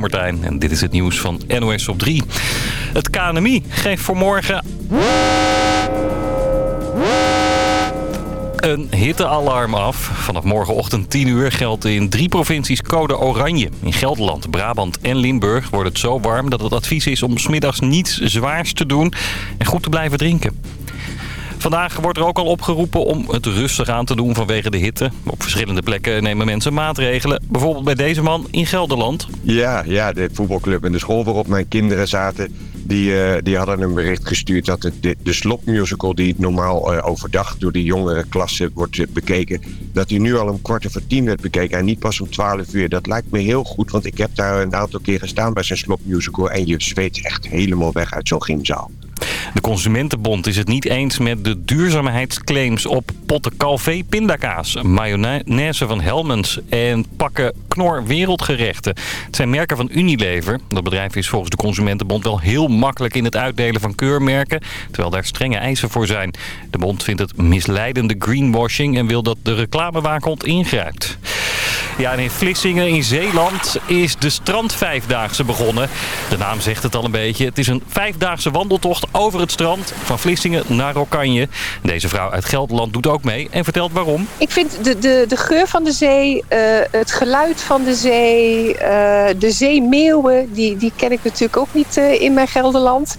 ben Martijn en dit is het nieuws van NOS op 3. Het KNMI geeft voor morgen een hittealarm af. Vanaf morgenochtend 10 uur geldt in drie provincies code oranje. In Gelderland, Brabant en Limburg wordt het zo warm dat het advies is om smiddags niets zwaars te doen en goed te blijven drinken. Vandaag wordt er ook al opgeroepen om het rustig aan te doen vanwege de hitte. Op verschillende plekken nemen mensen maatregelen. Bijvoorbeeld bij deze man in Gelderland. Ja, ja de voetbalclub en de school waarop mijn kinderen zaten... die, uh, die hadden een bericht gestuurd dat de, de slopmusical... die normaal uh, overdag door de jongere klasse wordt uh, bekeken... dat die nu al om kwart over tien werd bekeken en niet pas om twaalf uur. Dat lijkt me heel goed, want ik heb daar een aantal keer gestaan bij zijn slopmusical... en je zweet echt helemaal weg uit zo'n gymzaal. De Consumentenbond is het niet eens met de duurzaamheidsclaims op potten Calvé pindakaas, mayonaise van Helmens en pakken Knor Wereldgerechten. Het zijn merken van Unilever. Dat bedrijf is volgens de Consumentenbond wel heel makkelijk in het uitdelen van keurmerken, terwijl daar strenge eisen voor zijn. De bond vindt het misleidende greenwashing en wil dat de reclamewaakhond ingrijpt. Ja, en in Vlissingen in Zeeland is de strandvijfdaagse begonnen. De naam zegt het al een beetje. Het is een vijfdaagse wandeltocht over het strand van Vlissingen naar Oranje. Deze vrouw uit Gelderland doet ook mee en vertelt waarom. Ik vind de, de, de geur van de zee, uh, het geluid van de zee, uh, de zeemeeuwen, die, die ken ik natuurlijk ook niet uh, in mijn Gelderland.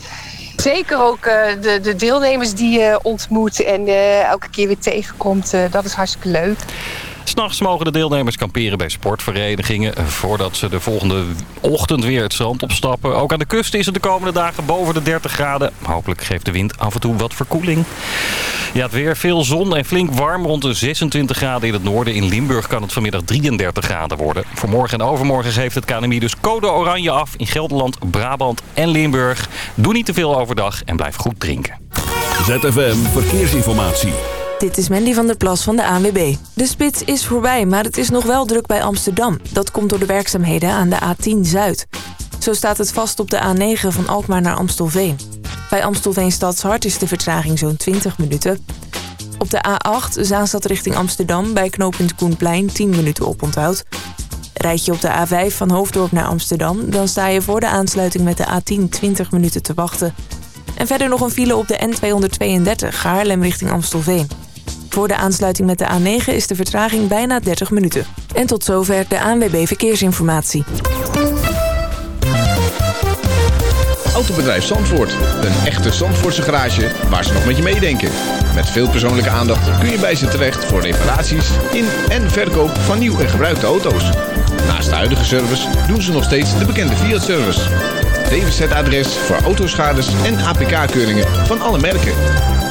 Zeker ook de, de, deelnemers die je ontmoet en elke keer weer tegenkomt. Dat is hartstikke leuk. S'nachts mogen de deelnemers kamperen bij sportverenigingen... voordat ze de volgende ochtend weer het strand opstappen. Ook aan de kust is het de komende dagen boven de 30 graden. Hopelijk geeft de wind af en toe wat verkoeling. Ja, het weer veel zon en flink warm rond de 26 graden in het noorden. In Limburg kan het vanmiddag 33 graden worden. Voor morgen en overmorgen geeft het KNMI dus code oranje af... in Gelderland, Brabant en Limburg. Doe niet te veel overdag en blijf goed drinken. ZFM Verkeersinformatie. Dit is Mandy van der Plas van de ANWB. De spits is voorbij, maar het is nog wel druk bij Amsterdam. Dat komt door de werkzaamheden aan de A10 Zuid. Zo staat het vast op de A9 van Alkmaar naar Amstelveen. Bij Amstelveen Stadshart is de vertraging zo'n 20 minuten. Op de A8 Zaanstad richting Amsterdam bij knooppunt Koenplein 10 minuten oponthoud. Rijd je op de A5 van Hoofddorp naar Amsterdam... dan sta je voor de aansluiting met de A10 20 minuten te wachten. En verder nog een file op de N232 Haarlem richting Amstelveen. Voor de aansluiting met de A9 is de vertraging bijna 30 minuten. En tot zover de ANWB Verkeersinformatie. Autobedrijf Zandvoort. Een echte Zandvoortse garage waar ze nog met je meedenken. Met veel persoonlijke aandacht kun je bij ze terecht voor reparaties in en verkoop van nieuw en gebruikte auto's. Naast de huidige service doen ze nog steeds de bekende Fiat-service. DWZ-adres voor autoschades en APK-keuringen van alle merken.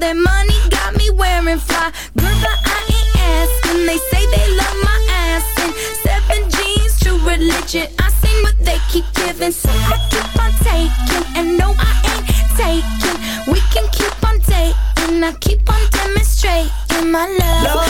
Their money. Got me wearing fly. Girl, but I ain't asking. They say they love my ass. And seven jeans, true religion. I sing what they keep giving. So I keep on taking. And no, I ain't taking. We can keep on dating. I keep on demonstrating my love. My love,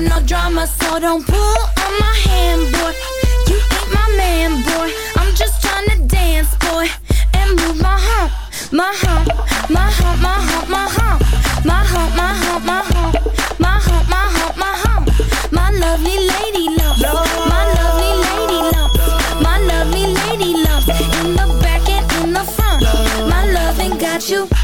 no no drama. So don't pull on my hand, boy. You ain't my man, boy. I'm just trying to dance, boy, and move my hump, my hump, my hump, my hump, my hump, my hump, my hump, my hump, my hump, my hump, my hump, my lovely lady love, my lovely lady love, my lovely lady love, in the back and in the front, my loving got you.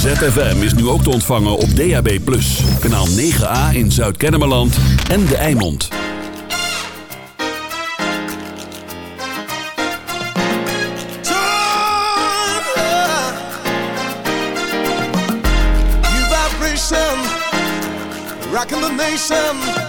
ZFM is nu ook te ontvangen op DAB+. Kanaal 9A in Zuid-Kennemerland en De Eimond. Rockin' the nation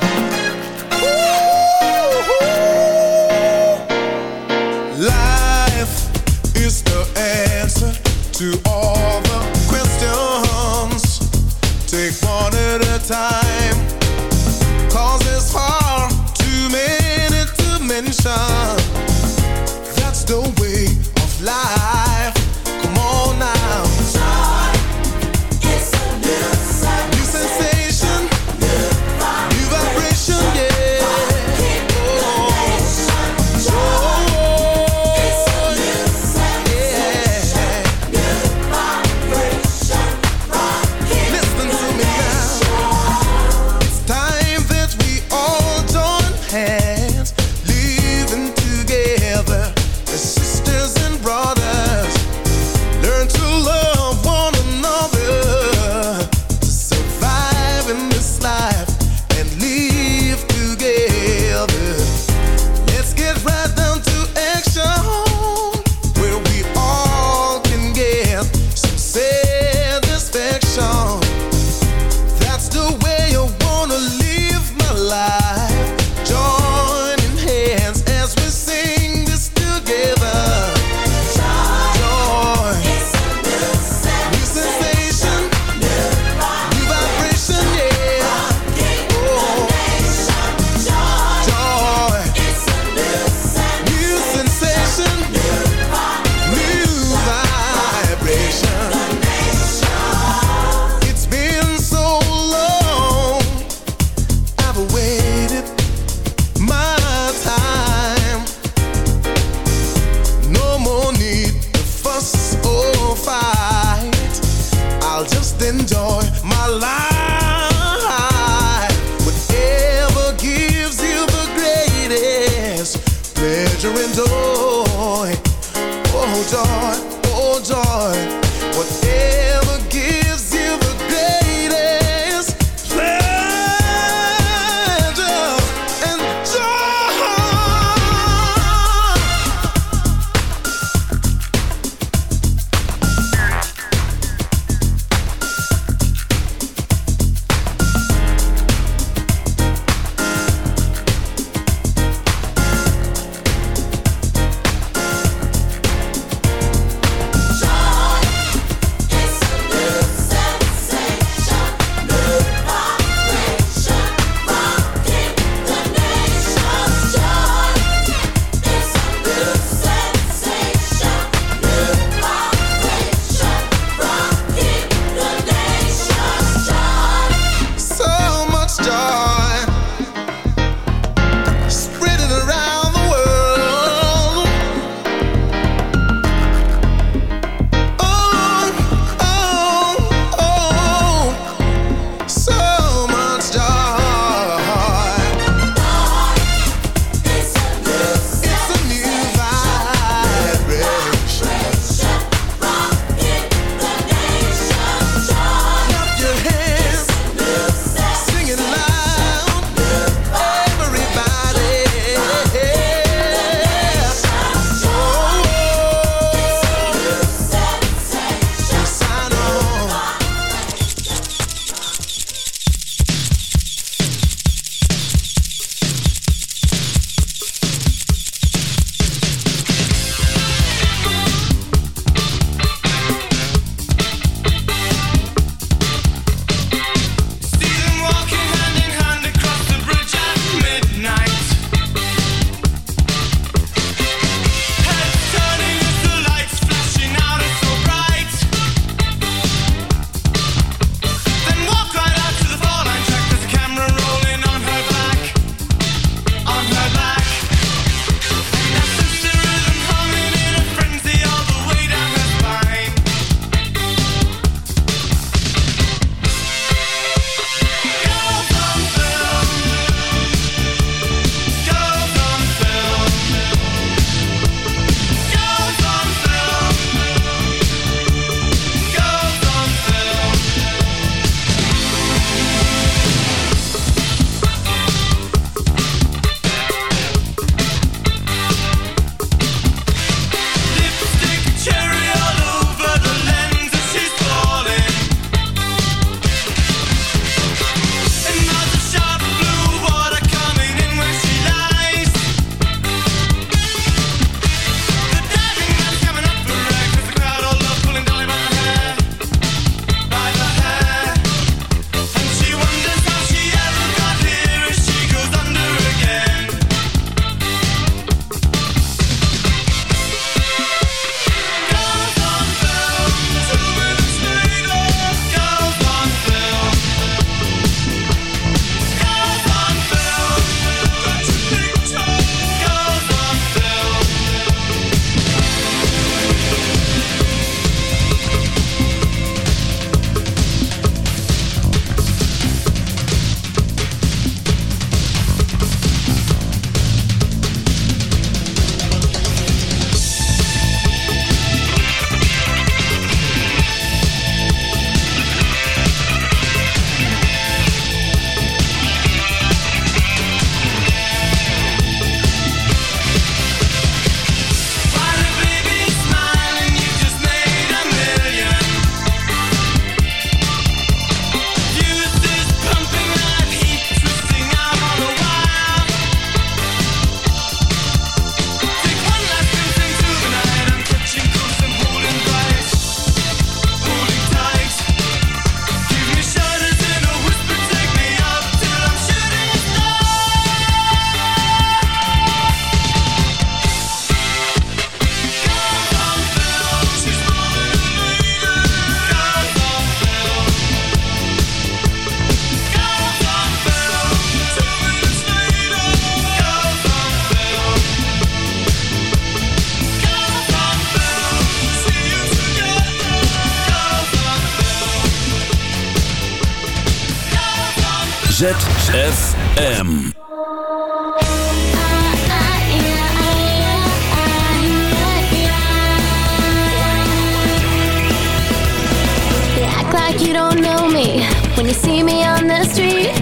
you see me on the street.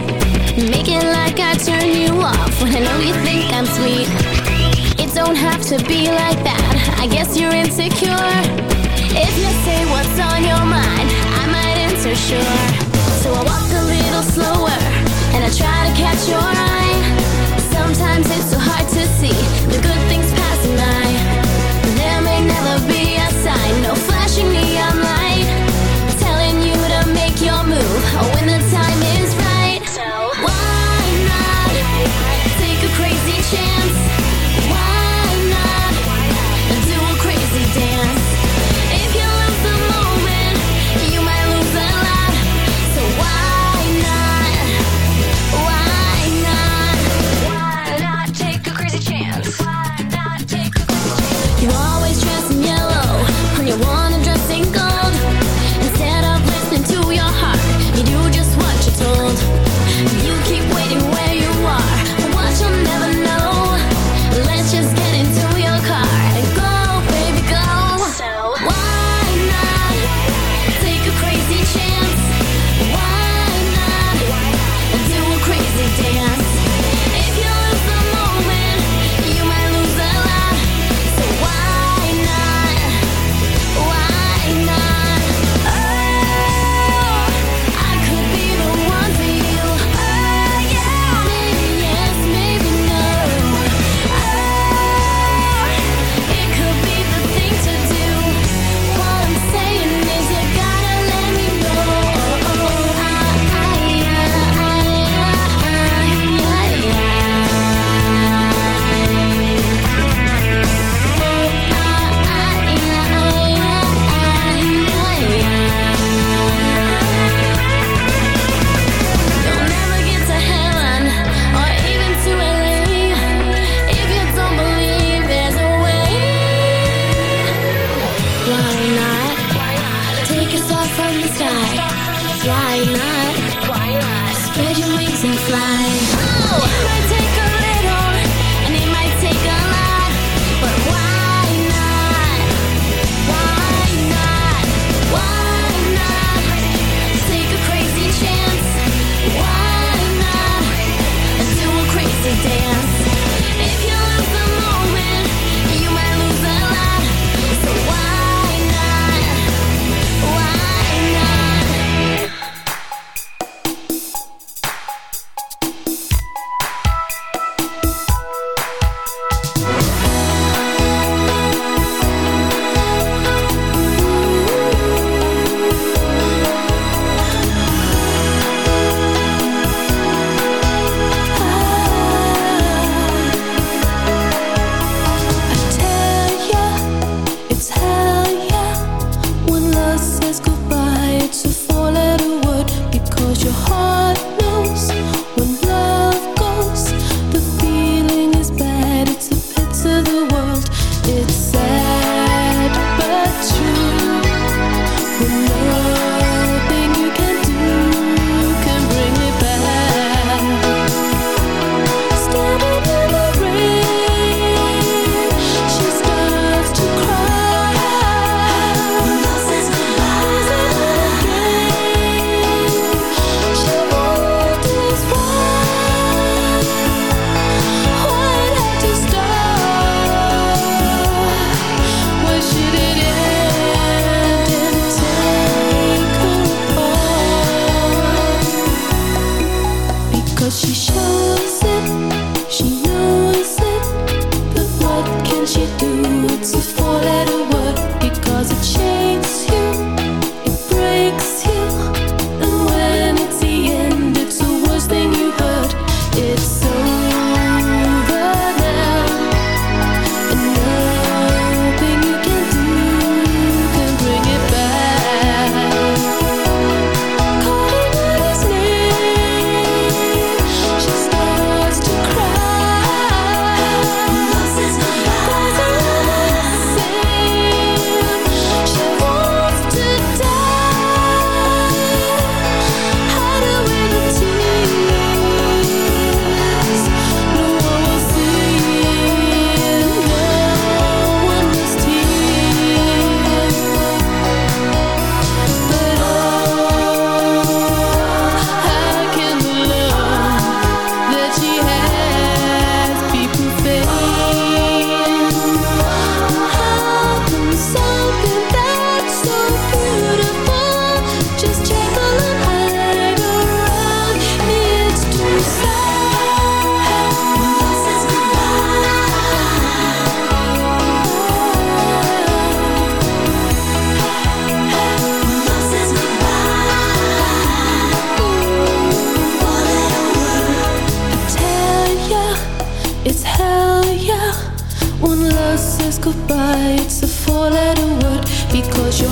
Make it like I turn you off when I know you think I'm sweet. It don't have to be like that. I guess you're insecure. If you say what's on your mind, I might answer sure. So I walk a little slower and I try to catch your eye. Sometimes it's so hard to see the good goodbye, it's a four letter word because your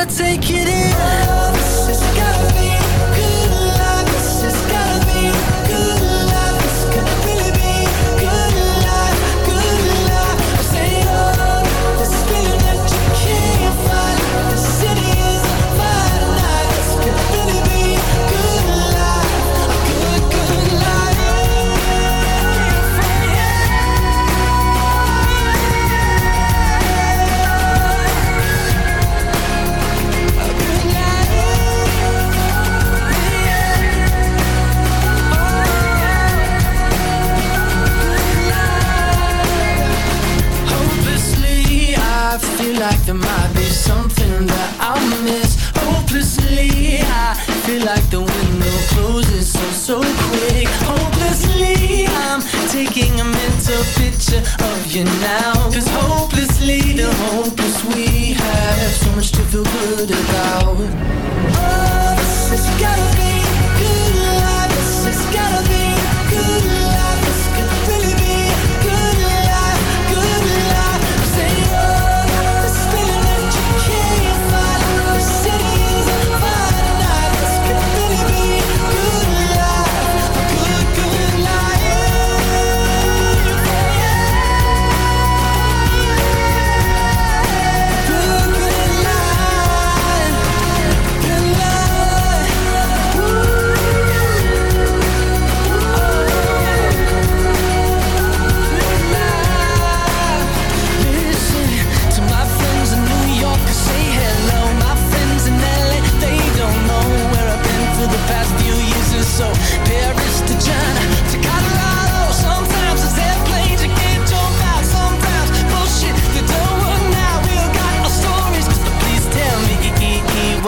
gotta take it in.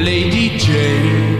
Lady Jane.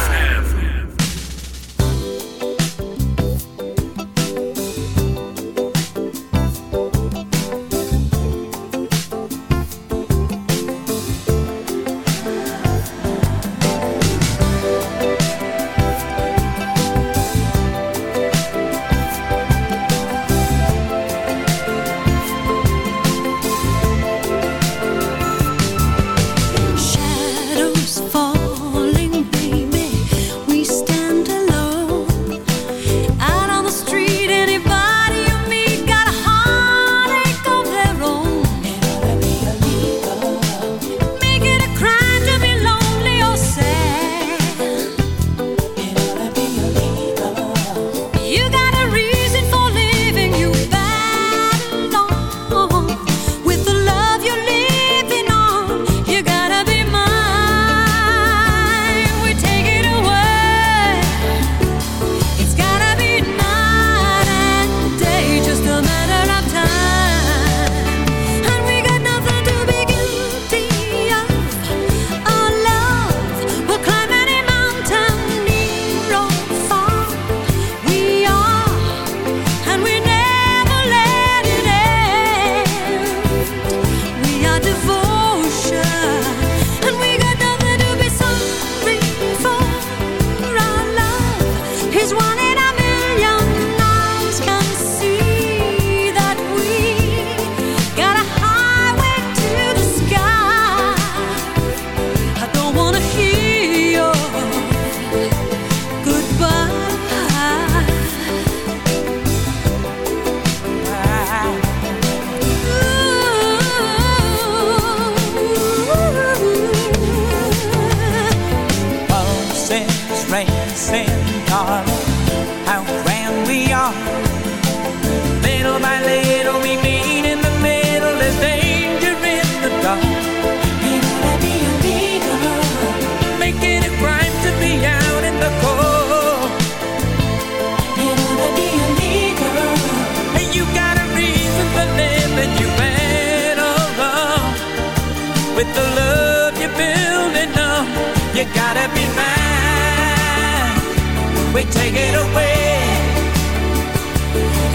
take it away.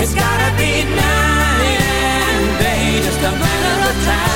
It's gotta be mine, and babe, just a matter of time.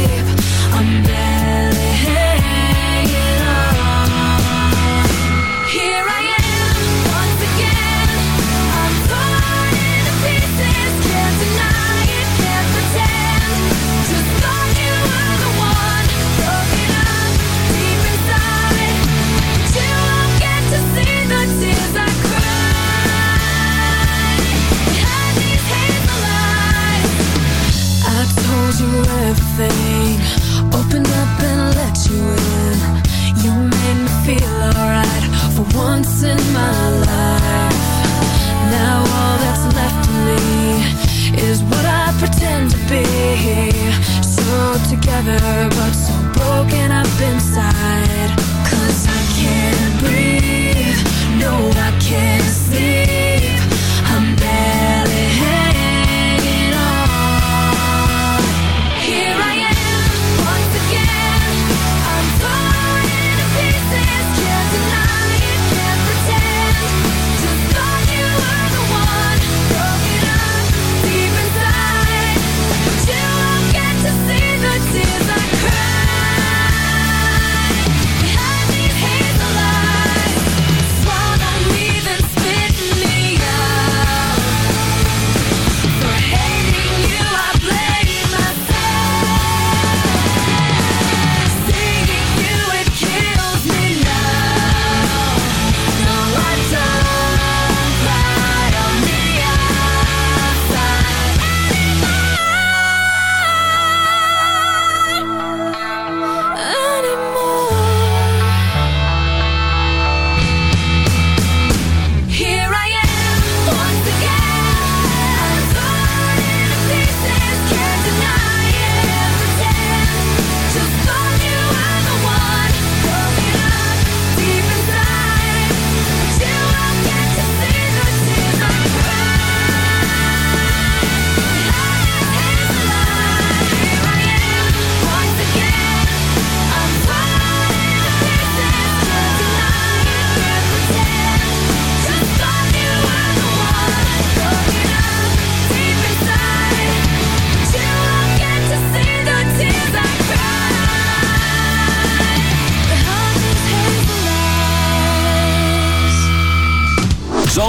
together but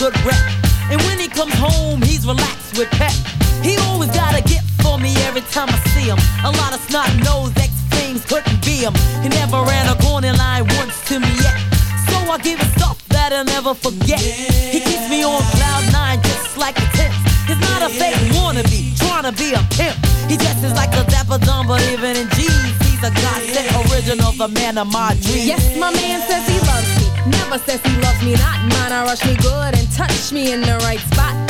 Good rep. And when he comes home, he's relaxed with pep. He always got a gift for me every time I see him. A lot of snot nosed ex flames couldn't be him. He never ran a corner line once to me yet. So I give him stuff that I'll never forget. He keeps me on cloud nine just like a tip. He's not a fake wannabe, trying to be a pimp. He dresses like a Dapper Dan, but even in jeans, he's a godsend original, the man of my dreams. Yes, my man says he loves me. Never says he loves me not. Mine, I rush me good and touch me in the right spot.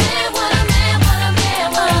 A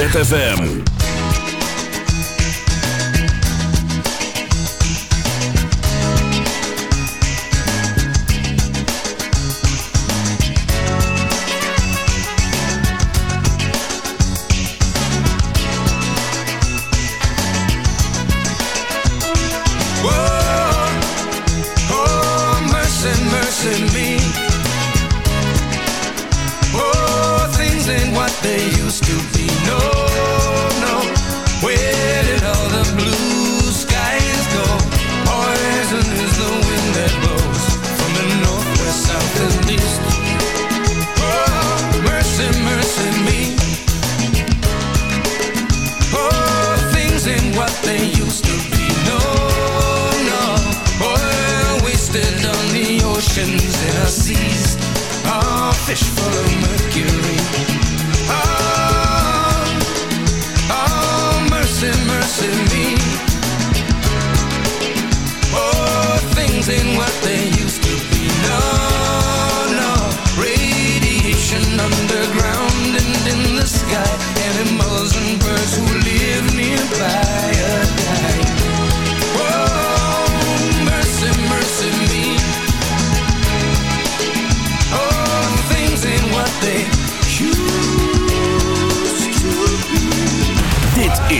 ZFM. fish for a